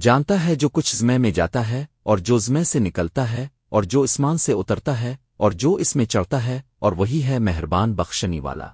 جانتا ہے جو کچھ زمے میں جاتا ہے اور جو زمے سے نکلتا ہے اور جو اسمان سے اترتا ہے اور جو اس میں چڑھتا ہے اور وہی ہے مہربان بخشنی والا۔